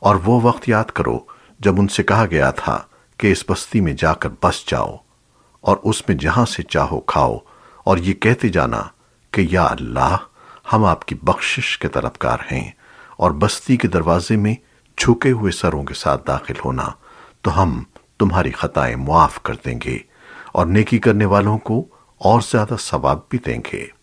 اور وہ وقت یاد کرو جب ان سے کہا گیا تھا کہ اس بستی میں جا کر بس جاؤ اور اس میں جہاں سے چاہو کھاؤ اور یہ کہتے جانا کہ یا اللہ، ہم آپ کی بخشش کے طلبکار ہیں اور بستی کے دروازے میں جھکے ہوئے سروں کے ساتھ داخل ہونا تو ہم تمہاری خطائیں معاف کر دیں گے اور نیکی کرنے والوں کو اور زیادہ ثواب بھی دیں گے۔